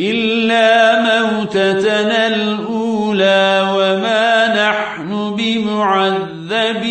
إلا موتتنا الأولى وما نحن بمعذبين.